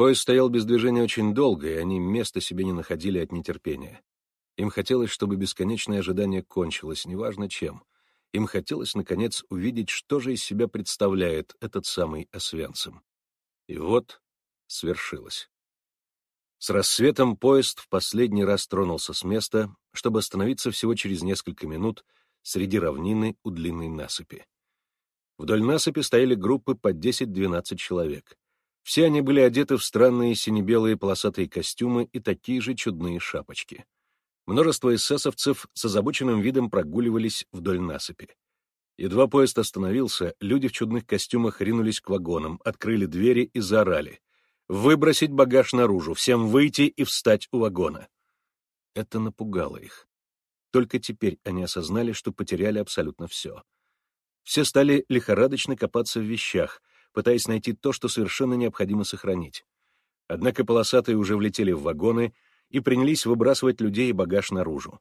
Поезд стоял без движения очень долго, и они места себе не находили от нетерпения. Им хотелось, чтобы бесконечное ожидание кончилось, неважно чем. Им хотелось, наконец, увидеть, что же из себя представляет этот самый Освенцим. И вот свершилось. С рассветом поезд в последний раз тронулся с места, чтобы остановиться всего через несколько минут среди равнины у длинной насыпи. Вдоль насыпи стояли группы по 10-12 человек. Все они были одеты в странные сине-белые полосатые костюмы и такие же чудные шапочки. Множество эсэсовцев с озабоченным видом прогуливались вдоль насыпи. Едва поезд остановился, люди в чудных костюмах ринулись к вагонам, открыли двери и заорали. «Выбросить багаж наружу, всем выйти и встать у вагона!» Это напугало их. Только теперь они осознали, что потеряли абсолютно все. Все стали лихорадочно копаться в вещах, пытаясь найти то, что совершенно необходимо сохранить. Однако полосатые уже влетели в вагоны и принялись выбрасывать людей и багаж наружу.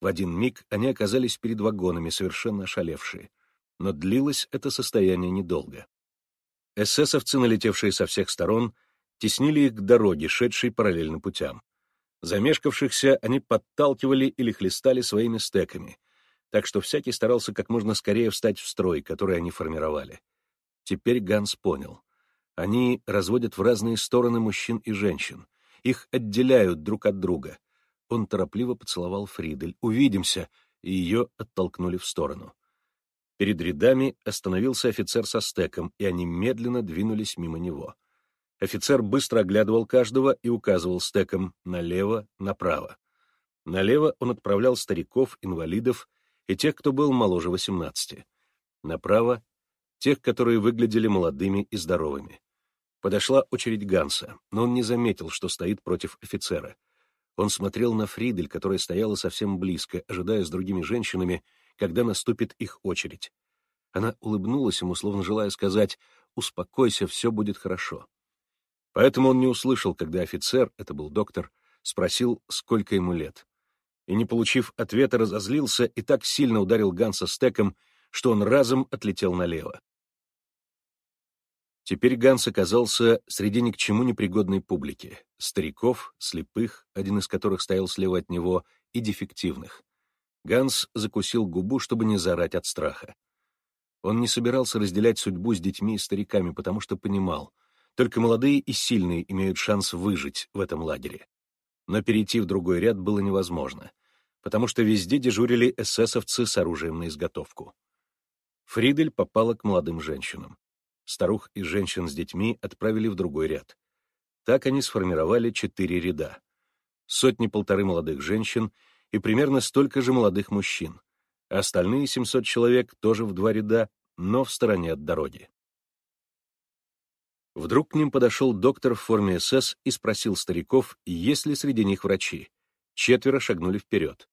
В один миг они оказались перед вагонами, совершенно ошалевшие. Но длилось это состояние недолго. Эсэсовцы, налетевшие со всех сторон, теснили их к дороге, шедшей параллельно путям. Замешкавшихся они подталкивали или хлестали своими стеками, так что всякий старался как можно скорее встать в строй, который они формировали. Теперь Ганс понял. Они разводят в разные стороны мужчин и женщин. Их отделяют друг от друга. Он торопливо поцеловал Фридель. «Увидимся!» И ее оттолкнули в сторону. Перед рядами остановился офицер со стеком, и они медленно двинулись мимо него. Офицер быстро оглядывал каждого и указывал стеком налево, направо. Налево он отправлял стариков, инвалидов и тех, кто был моложе 18. Направо тех, которые выглядели молодыми и здоровыми. Подошла очередь Ганса, но он не заметил, что стоит против офицера. Он смотрел на Фридель, которая стояла совсем близко, ожидая с другими женщинами, когда наступит их очередь. Она улыбнулась ему, словно желая сказать «Успокойся, все будет хорошо». Поэтому он не услышал, когда офицер, это был доктор, спросил, сколько ему лет. И, не получив ответа, разозлился и так сильно ударил Ганса стеком, что он разом отлетел налево. Теперь Ганс оказался среди ни к чему непригодной публики — стариков, слепых, один из которых стоял слева от него, и дефективных. Ганс закусил губу, чтобы не заорать от страха. Он не собирался разделять судьбу с детьми и стариками, потому что понимал, только молодые и сильные имеют шанс выжить в этом лагере. Но перейти в другой ряд было невозможно, потому что везде дежурили эсэсовцы с оружием на изготовку. Фридель попала к молодым женщинам старух и женщин с детьми отправили в другой ряд. Так они сформировали четыре ряда. Сотни полторы молодых женщин и примерно столько же молодых мужчин, остальные 700 человек тоже в два ряда, но в стороне от дороги. Вдруг к ним подошел доктор в форме СС и спросил стариков, есть ли среди них врачи. Четверо шагнули вперед.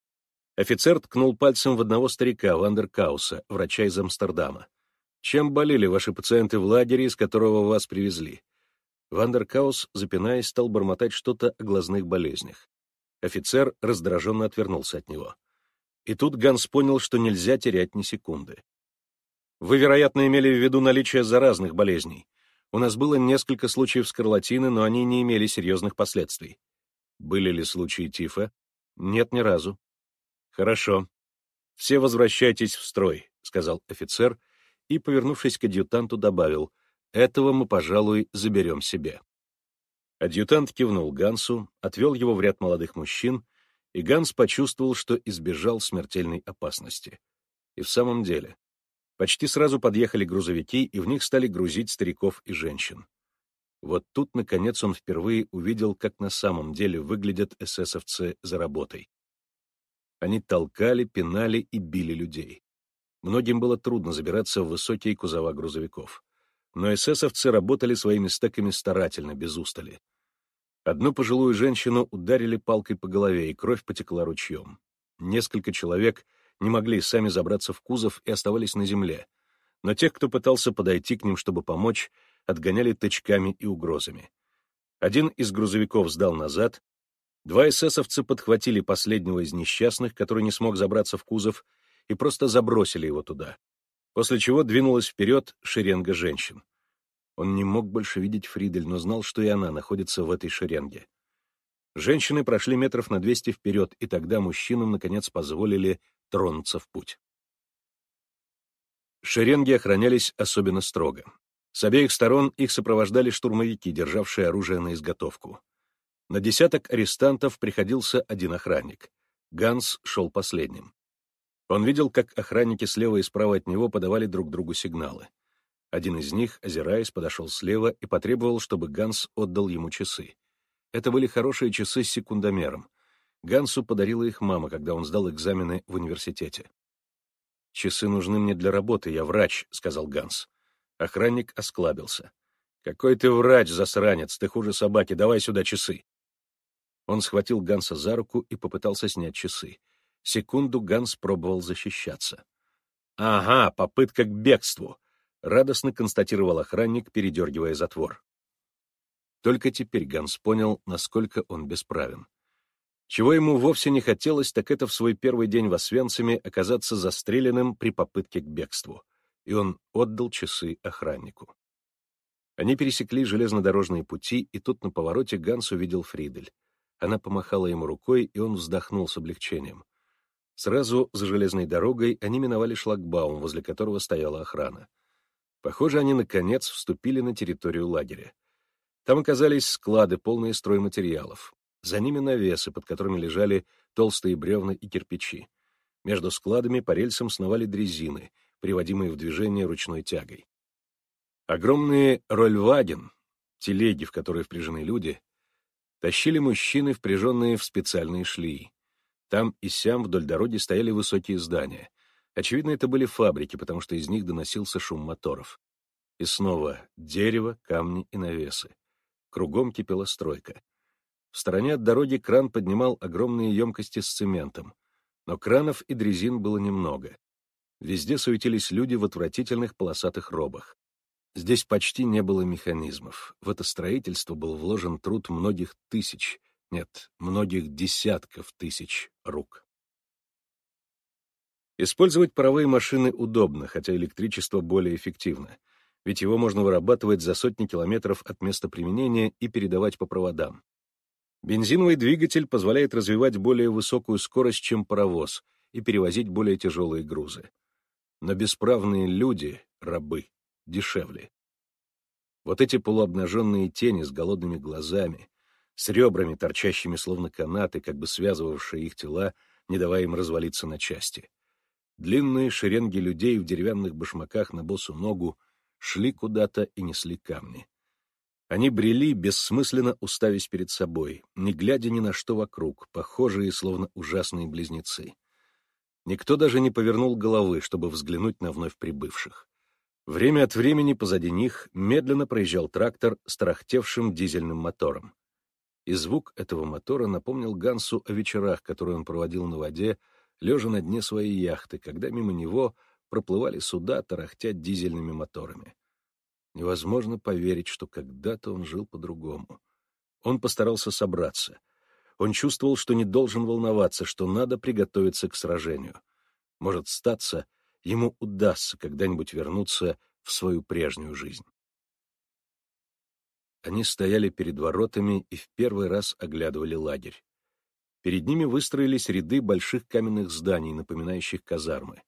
Офицер ткнул пальцем в одного старика, Вандеркауса, врача из Амстердама. Чем болели ваши пациенты в лагере, из которого вас привезли?» Вандеркаус, запинаясь, стал бормотать что-то о глазных болезнях. Офицер раздраженно отвернулся от него. И тут Ганс понял, что нельзя терять ни секунды. «Вы, вероятно, имели в виду наличие заразных болезней. У нас было несколько случаев скарлатины, но они не имели серьезных последствий. Были ли случаи тифа? Нет, ни разу. Хорошо. Все возвращайтесь в строй, — сказал офицер, и, повернувшись к адъютанту, добавил, «Этого мы, пожалуй, заберем себе». Адъютант кивнул Гансу, отвел его в ряд молодых мужчин, и Ганс почувствовал, что избежал смертельной опасности. И в самом деле, почти сразу подъехали грузовики, и в них стали грузить стариков и женщин. Вот тут, наконец, он впервые увидел, как на самом деле выглядят эсэсовцы за работой. Они толкали, пинали и били людей. Многим было трудно забираться в высокие кузова грузовиков. Но эсэсовцы работали своими стеками старательно, без устали. Одну пожилую женщину ударили палкой по голове, и кровь потекла ручьем. Несколько человек не могли сами забраться в кузов и оставались на земле. Но тех, кто пытался подойти к ним, чтобы помочь, отгоняли тычками и угрозами. Один из грузовиков сдал назад, два эсэсовца подхватили последнего из несчастных, который не смог забраться в кузов, и просто забросили его туда, после чего двинулась вперед шеренга женщин. Он не мог больше видеть Фридель, но знал, что и она находится в этой шеренге. Женщины прошли метров на двести вперед, и тогда мужчинам, наконец, позволили тронуться в путь. Шеренги охранялись особенно строго. С обеих сторон их сопровождали штурмовики, державшие оружие на изготовку. На десяток арестантов приходился один охранник. Ганс шел последним. Он видел, как охранники слева и справа от него подавали друг другу сигналы. Один из них, озираясь, подошел слева и потребовал, чтобы Ганс отдал ему часы. Это были хорошие часы с секундомером. Гансу подарила их мама, когда он сдал экзамены в университете. «Часы нужны мне для работы, я врач», — сказал Ганс. Охранник осклабился. «Какой ты врач, засранец, ты хуже собаки, давай сюда часы». Он схватил Ганса за руку и попытался снять часы. Секунду Ганс пробовал защищаться. «Ага, попытка к бегству», — радостно констатировал охранник, передергивая затвор. Только теперь Ганс понял, насколько он бесправен. Чего ему вовсе не хотелось, так это в свой первый день в Освенциме оказаться застреленным при попытке к бегству. И он отдал часы охраннику. Они пересекли железнодорожные пути, и тут на повороте Ганс увидел Фридель. Она помахала ему рукой, и он вздохнул с облегчением. Сразу за железной дорогой они миновали шлагбаум, возле которого стояла охрана. Похоже, они, наконец, вступили на территорию лагеря. Там оказались склады, полные стройматериалов. За ними навесы, под которыми лежали толстые бревна и кирпичи. Между складами по рельсам сновали дрезины, приводимые в движение ручной тягой. Огромные рольваген, телеги, в которые впряжены люди, тащили мужчины, впряженные в специальные шлии. Там и сям вдоль дороги стояли высокие здания. Очевидно, это были фабрики, потому что из них доносился шум моторов. И снова дерево, камни и навесы. Кругом кипела стройка. В стороне от дороги кран поднимал огромные емкости с цементом. Но кранов и дрезин было немного. Везде суетились люди в отвратительных полосатых робах. Здесь почти не было механизмов. В это строительство был вложен труд многих тысяч, нет, многих десятков тысяч рук. Использовать паровые машины удобно, хотя электричество более эффективно, ведь его можно вырабатывать за сотни километров от места применения и передавать по проводам. Бензиновый двигатель позволяет развивать более высокую скорость, чем паровоз, и перевозить более тяжелые грузы. Но бесправные люди, рабы, дешевле. Вот эти полуобнаженные тени с голодными глазами, с ребрами, торчащими словно канаты, как бы связывавшие их тела, не давая им развалиться на части. Длинные шеренги людей в деревянных башмаках на босу ногу шли куда-то и несли камни. Они брели, бессмысленно уставясь перед собой, не глядя ни на что вокруг, похожие, словно ужасные близнецы. Никто даже не повернул головы, чтобы взглянуть на вновь прибывших. Время от времени позади них медленно проезжал трактор с тарахтевшим дизельным мотором и звук этого мотора напомнил Гансу о вечерах, которые он проводил на воде, лежа на дне своей яхты, когда мимо него проплывали суда, тарахтя дизельными моторами. Невозможно поверить, что когда-то он жил по-другому. Он постарался собраться. Он чувствовал, что не должен волноваться, что надо приготовиться к сражению. Может, статься, ему удастся когда-нибудь вернуться в свою прежнюю жизнь. Они стояли перед воротами и в первый раз оглядывали лагерь. Перед ними выстроились ряды больших каменных зданий, напоминающих казармы.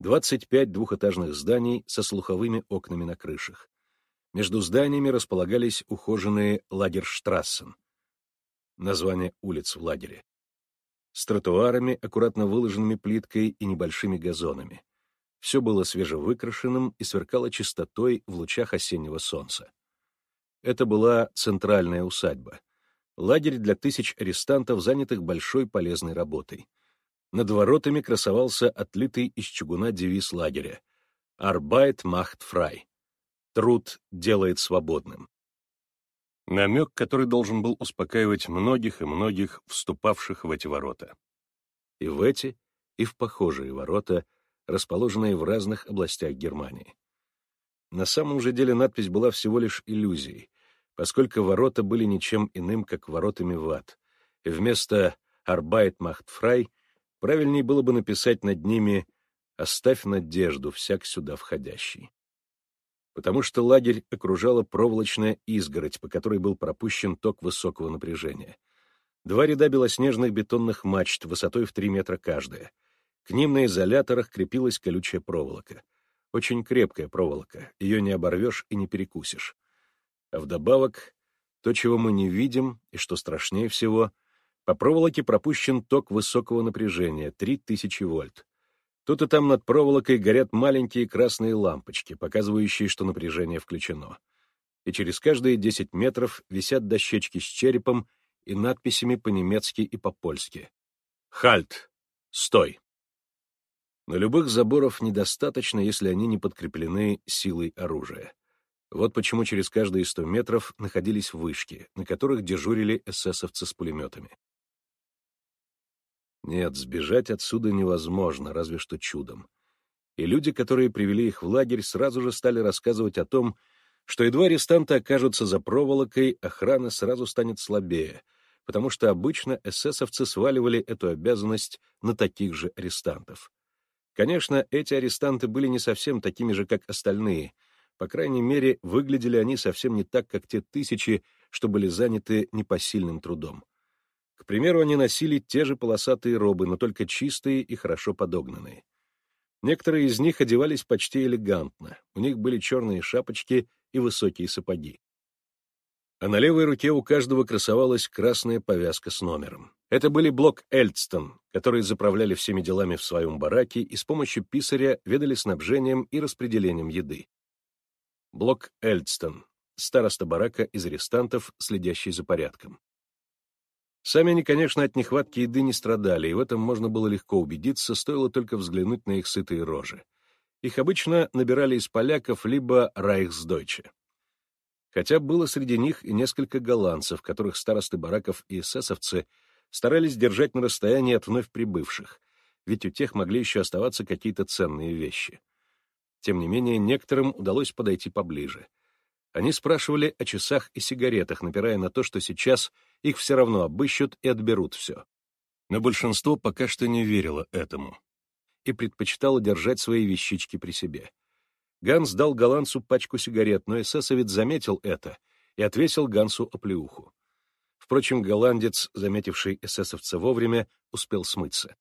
25 двухэтажных зданий со слуховыми окнами на крышах. Между зданиями располагались ухоженные лагерштрассен, название улиц в лагере, с тротуарами, аккуратно выложенными плиткой и небольшими газонами. Все было свежевыкрашенным и сверкало чистотой в лучах осеннего солнца. Это была центральная усадьба. Лагерь для тысяч арестантов, занятых большой полезной работой. Над воротами красовался отлитый из чугуна девиз лагеря «Arbeit macht frei» — «Труд делает свободным». Намек, который должен был успокаивать многих и многих, вступавших в эти ворота. И в эти, и в похожие ворота, расположенные в разных областях Германии. На самом же деле надпись была всего лишь иллюзией, поскольку ворота были ничем иным, как воротами в ад, и вместо «Arbeit macht frei» правильнее было бы написать над ними «Оставь надежду, всяк сюда входящий». потому что лагерь окружала проволочная изгородь, по которой был пропущен ток высокого напряжения. Два ряда белоснежных бетонных мачт высотой в три метра каждая. К ним на изоляторах крепилась колючая проволока. Очень крепкая проволока, ее не оборвешь и не перекусишь. А вдобавок, то, чего мы не видим, и что страшнее всего, по проволоке пропущен ток высокого напряжения, 3000 вольт. Тут и там над проволокой горят маленькие красные лампочки, показывающие, что напряжение включено. И через каждые 10 метров висят дощечки с черепом и надписями по-немецки и по-польски. «Хальт! Стой!» Но любых заборов недостаточно, если они не подкреплены силой оружия. Вот почему через каждые 100 метров находились вышки, на которых дежурили эсэсовцы с пулеметами. Нет, сбежать отсюда невозможно, разве что чудом. И люди, которые привели их в лагерь, сразу же стали рассказывать о том, что едва арестанты окажутся за проволокой, охрана сразу станет слабее, потому что обычно эсэсовцы сваливали эту обязанность на таких же арестантов. Конечно, эти арестанты были не совсем такими же, как остальные. По крайней мере, выглядели они совсем не так, как те тысячи, что были заняты непосильным трудом. К примеру, они носили те же полосатые робы, но только чистые и хорошо подогнанные. Некоторые из них одевались почти элегантно, у них были черные шапочки и высокие сапоги. А на левой руке у каждого красовалась красная повязка с номером. Это были блок Эльдстон, которые заправляли всеми делами в своем бараке и с помощью писаря ведали снабжением и распределением еды. Блок Эльдстон, староста барака из арестантов, следящий за порядком. Сами они, конечно, от нехватки еды не страдали, и в этом можно было легко убедиться, стоило только взглянуть на их сытые рожи. Их обычно набирали из поляков либо райхсдойче. Хотя было среди них и несколько голландцев, которых старосты бараков и эсэсовцы старались держать на расстоянии от вновь прибывших, ведь у тех могли еще оставаться какие-то ценные вещи. Тем не менее, некоторым удалось подойти поближе — они спрашивали о часах и сигаретах, напирая на то, что сейчас их все равно обыщут и отберут все. Но большинство пока что не верило этому и предпочитало держать свои вещички при себе. Ганс дал голландцу пачку сигарет, но эсэсовец заметил это и отвесил Гансу оплеуху. Впрочем, голландец, заметивший эсэсовца вовремя, успел смыться.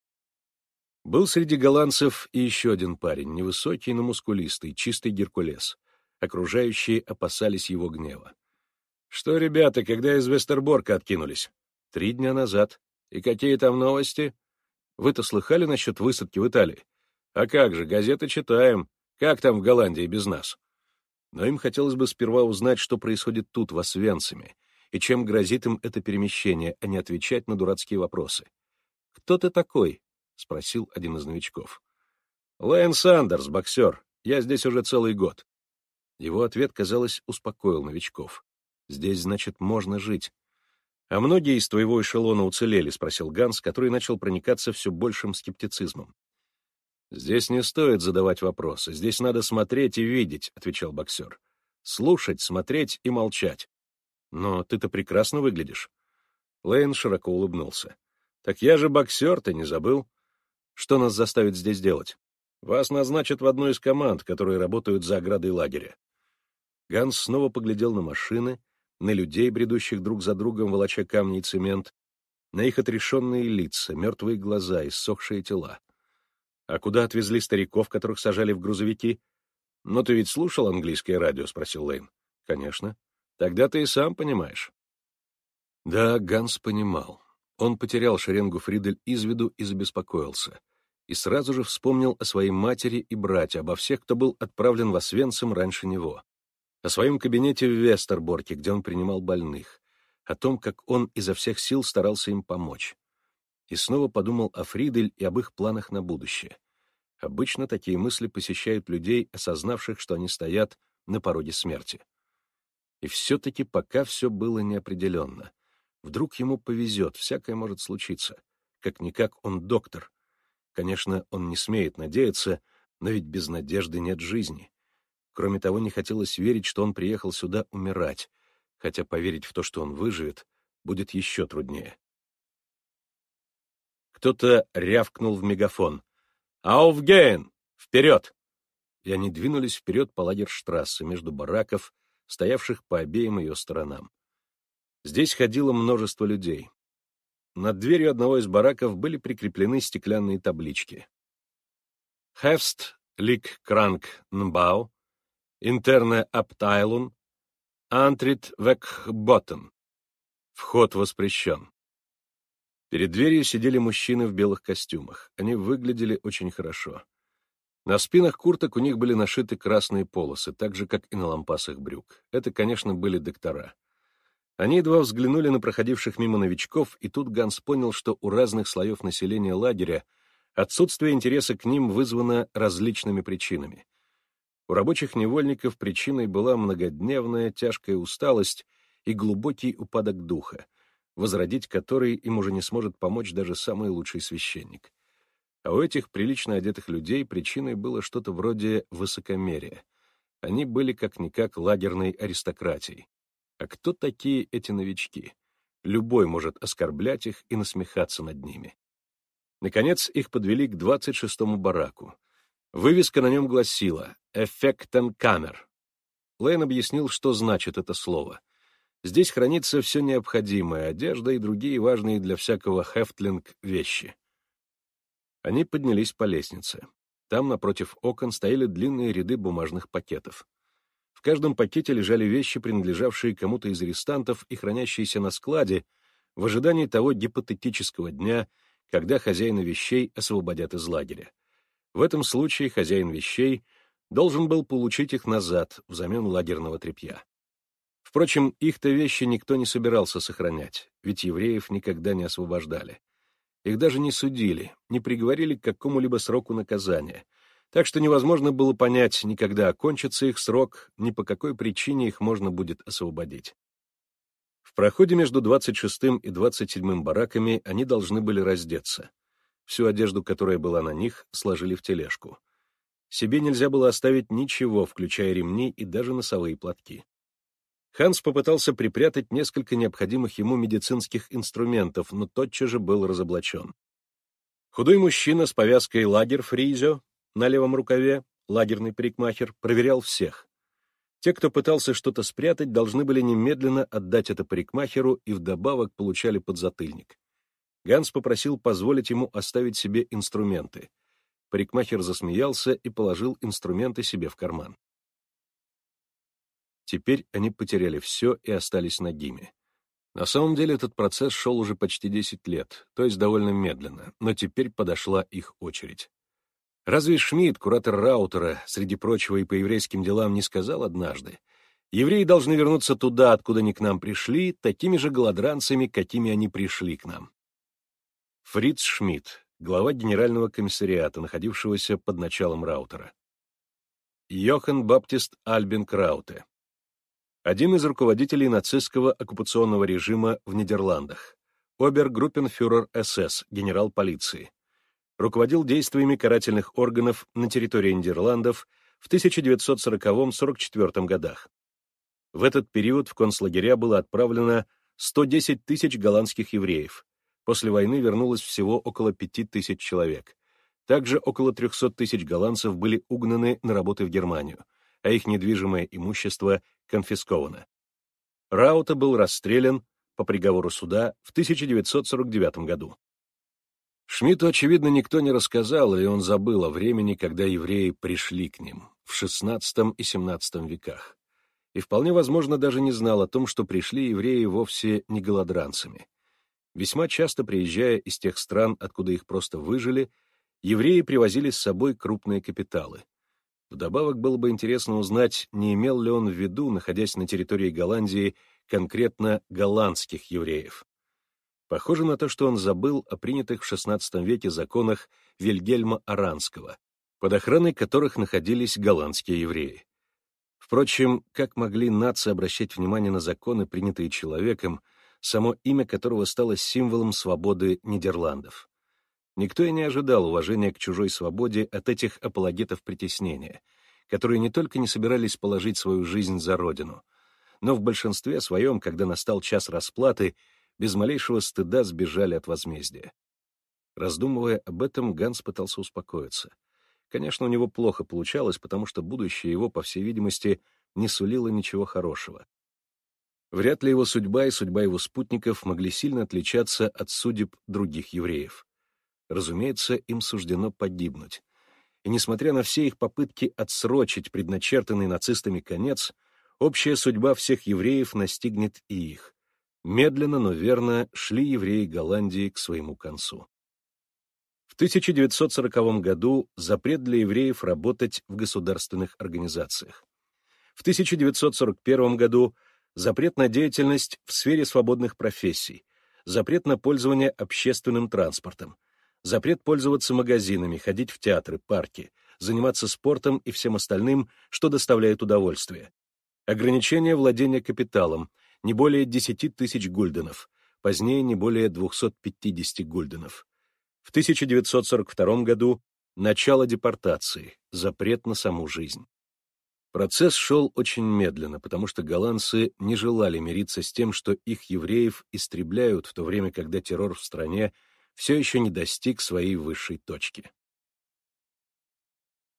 Был среди голландцев и еще один парень, невысокий, но мускулистый, чистый Геркулес. Окружающие опасались его гнева. «Что, ребята, когда из Вестерборка откинулись?» «Три дня назад. И какие там новости?» «Вы-то слыхали насчет высадки в Италии?» «А как же, газеты читаем. Как там в Голландии без нас?» Но им хотелось бы сперва узнать, что происходит тут, в Освенциме, и чем грозит им это перемещение, а не отвечать на дурацкие вопросы. «Кто ты такой?» — спросил один из новичков. «Лэйн Сандерс, боксер. Я здесь уже целый год. Его ответ, казалось, успокоил новичков. «Здесь, значит, можно жить». «А многие из твоего эшелона уцелели?» — спросил Ганс, который начал проникаться все большим скептицизмом. «Здесь не стоит задавать вопросы. Здесь надо смотреть и видеть», — отвечал боксер. «Слушать, смотреть и молчать». «Но ты-то прекрасно выглядишь». Лейн широко улыбнулся. «Так я же боксер, ты не забыл? Что нас заставит здесь делать? Вас назначат в одну из команд, которые работают за оградой лагеря. Ганс снова поглядел на машины, на людей, бредущих друг за другом, волоча камни и цемент, на их отрешенные лица, мертвые глаза, иссохшие тела. «А куда отвезли стариков, которых сажали в грузовики?» «Но ты ведь слушал английское радио?» — спросил Лейн. «Конечно. Тогда ты и сам понимаешь». Да, Ганс понимал. Он потерял шеренгу Фридель из виду и забеспокоился. И сразу же вспомнил о своей матери и брате, обо всех, кто был отправлен в Освенцим раньше него о своем кабинете в Вестерборке, где он принимал больных, о том, как он изо всех сил старался им помочь. И снова подумал о Фридель и об их планах на будущее. Обычно такие мысли посещают людей, осознавших, что они стоят на пороге смерти. И все-таки пока все было неопределенно. Вдруг ему повезет, всякое может случиться. Как-никак он доктор. Конечно, он не смеет надеяться, но ведь без надежды нет жизни. Кроме того, не хотелось верить, что он приехал сюда умирать, хотя поверить в то, что он выживет, будет еще труднее. Кто-то рявкнул в мегафон. «Ауфгейн! Вперед!» и они двинулись вперед по лагерштрассе между бараков, стоявших по обеим ее сторонам. Здесь ходило множество людей. Над дверью одного из бараков были прикреплены стеклянные таблички. «Хевст лик кранк нбау», «Интерне аптайлун», «Антрит век боттен». Вход воспрещен. Перед дверью сидели мужчины в белых костюмах. Они выглядели очень хорошо. На спинах курток у них были нашиты красные полосы, так же, как и на лампасах брюк. Это, конечно, были доктора. Они едва взглянули на проходивших мимо новичков, и тут Ганс понял, что у разных слоев населения лагеря отсутствие интереса к ним вызвано различными причинами. У рабочих невольников причиной была многодневная тяжкая усталость и глубокий упадок духа, возродить который им уже не сможет помочь даже самый лучший священник. А у этих прилично одетых людей причиной было что-то вроде высокомерия. Они были как-никак лагерной аристократией. А кто такие эти новички? Любой может оскорблять их и насмехаться над ними. Наконец, их подвели к 26-му бараку. Вывеска на нем гласила «Эффектен камер». Лейн объяснил, что значит это слово. Здесь хранится все необходимое, одежда и другие важные для всякого хефтлинг вещи. Они поднялись по лестнице. Там, напротив окон, стояли длинные ряды бумажных пакетов. В каждом пакете лежали вещи, принадлежавшие кому-то из арестантов и хранящиеся на складе, в ожидании того гипотетического дня, когда хозяина вещей освободят из лагеря. В этом случае хозяин вещей должен был получить их назад взамен лагерного тряпья. Впрочем, их-то вещи никто не собирался сохранять, ведь евреев никогда не освобождали. Их даже не судили, не приговорили к какому-либо сроку наказания, так что невозможно было понять, ни когда окончится их срок, ни по какой причине их можно будет освободить. В проходе между 26-м и 27-м бараками они должны были раздеться. Всю одежду, которая была на них, сложили в тележку. Себе нельзя было оставить ничего, включая ремни и даже носовые платки. Ханс попытался припрятать несколько необходимых ему медицинских инструментов, но тотчас же был разоблачен. Худой мужчина с повязкой лагер фризио на левом рукаве, лагерный парикмахер, проверял всех. Те, кто пытался что-то спрятать, должны были немедленно отдать это парикмахеру и вдобавок получали подзатыльник. Ганс попросил позволить ему оставить себе инструменты. Парикмахер засмеялся и положил инструменты себе в карман. Теперь они потеряли все и остались нагими. На самом деле этот процесс шел уже почти 10 лет, то есть довольно медленно, но теперь подошла их очередь. Разве Шмидт, куратор Раутера, среди прочего и по еврейским делам, не сказал однажды, «Евреи должны вернуться туда, откуда они к нам пришли, такими же голодранцами, какими они пришли к нам». Фриц Шмидт, глава генерального комиссариата, находившегося под началом Раутера. Йохан Баптист Альбин Крауте, один из руководителей нацистского оккупационного режима в Нидерландах, обергруппенфюрер СС, генерал полиции. Руководил действиями карательных органов на территории Нидерландов в 1940-44 годах. В этот период в концлагеря было отправлено 110 тысяч голландских евреев. После войны вернулось всего около 5 тысяч человек. Также около 300 тысяч голландцев были угнаны на работы в Германию, а их недвижимое имущество конфисковано. Раута был расстрелян по приговору суда в 1949 году. Шмидту, очевидно, никто не рассказал, или он забыл о времени, когда евреи пришли к ним, в XVI и XVII веках. И вполне возможно даже не знал о том, что пришли евреи вовсе не голодранцами. Весьма часто приезжая из тех стран, откуда их просто выжили, евреи привозили с собой крупные капиталы. Вдобавок было бы интересно узнать, не имел ли он в виду, находясь на территории Голландии, конкретно голландских евреев. Похоже на то, что он забыл о принятых в XVI веке законах Вильгельма Аранского, под охраной которых находились голландские евреи. Впрочем, как могли нации обращать внимание на законы, принятые человеком, само имя которого стало символом свободы Нидерландов? Никто и не ожидал уважения к чужой свободе от этих апологетов притеснения, которые не только не собирались положить свою жизнь за родину, но в большинстве своем, когда настал час расплаты, без малейшего стыда сбежали от возмездия. Раздумывая об этом, Ганс пытался успокоиться. Конечно, у него плохо получалось, потому что будущее его, по всей видимости, не сулило ничего хорошего. Вряд ли его судьба и судьба его спутников могли сильно отличаться от судеб других евреев. Разумеется, им суждено погибнуть. И несмотря на все их попытки отсрочить предначертанный нацистами конец, общая судьба всех евреев настигнет и их. Медленно, но верно шли евреи Голландии к своему концу. В 1940 году запрет для евреев работать в государственных организациях. В 1941 году запрет на деятельность в сфере свободных профессий, запрет на пользование общественным транспортом, запрет пользоваться магазинами, ходить в театры, парки, заниматься спортом и всем остальным, что доставляет удовольствие, ограничение владения капиталом, не более 10 тысяч гульденов, позднее не более 250 гульденов. В 1942 году начало депортации, запрет на саму жизнь. Процесс шел очень медленно, потому что голландцы не желали мириться с тем, что их евреев истребляют в то время, когда террор в стране все еще не достиг своей высшей точки.